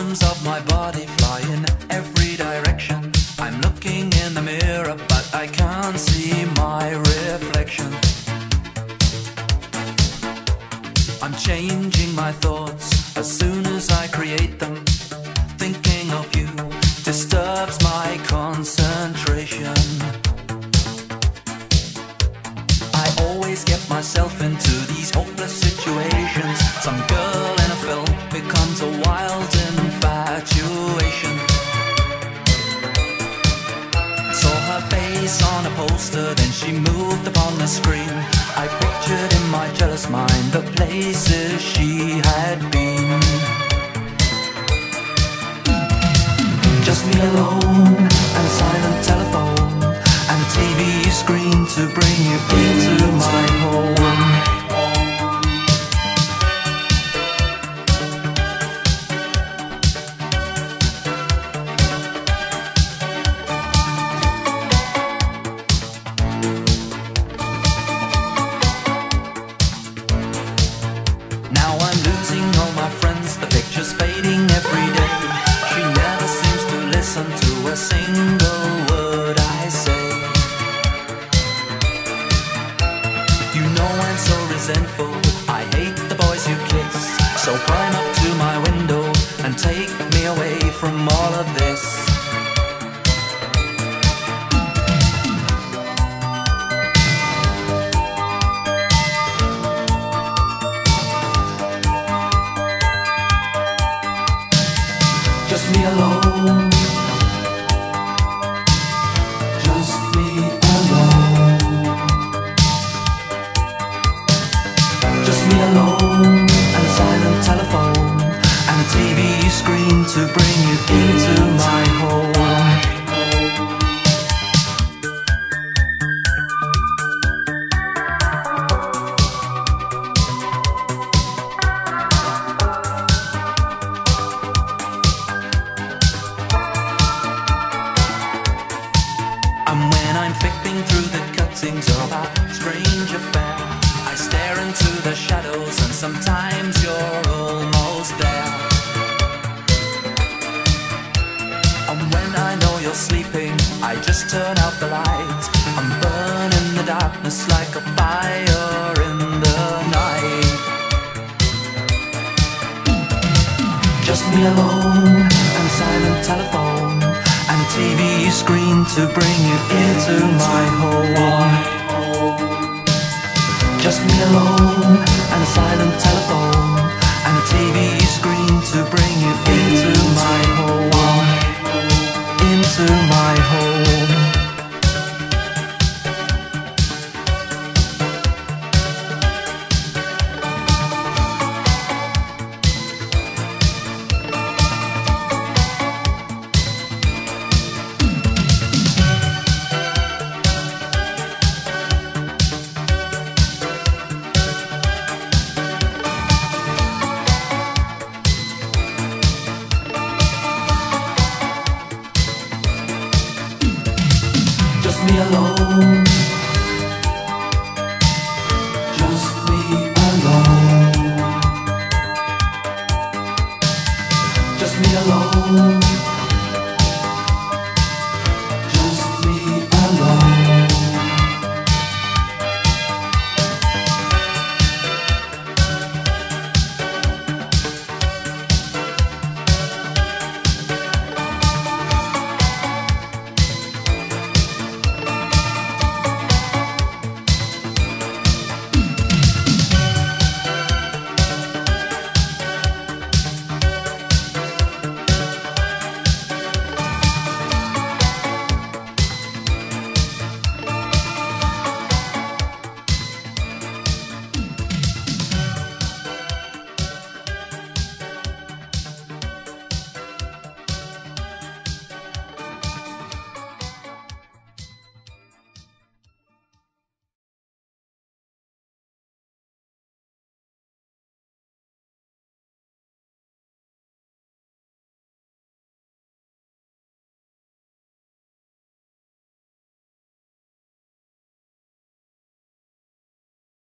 atoms of my body fly in every direction. I'm looking in the mirror, but I can't see my reflection. I'm changing my thoughts as soon as I create them. Thinking of you disturbs my concentration. I always get myself into these hopeless situations. Some girl infatuation. Saw her face on a poster, then she moved upon the screen. I pictured in my jealous mind the places she had been. Just me alone and a silent telephone and a TV screen to bring you into Now I'm losing all my friends, the picture's fading every day. She never seems to listen to a single word I say. You know I'm so resentful, I hate the boys you kiss. So climb up to my window and take me away from all of this. Me alone. Just me alone. Just me alone and a silent telephone and a TV screen to bring you into my cuttings of our strange affair, I stare into the shadows and sometimes you're almost there. And when I know you're sleeping, I just turn out the light and burn in the darkness like a fire in the night. Just me alone and a silent telephone a TV screen to bring you into my home. Just me alone and a silent telephone and a TV screen to bring you into my home. Into my me alone. Just me alone. Just me alone. Just me alone.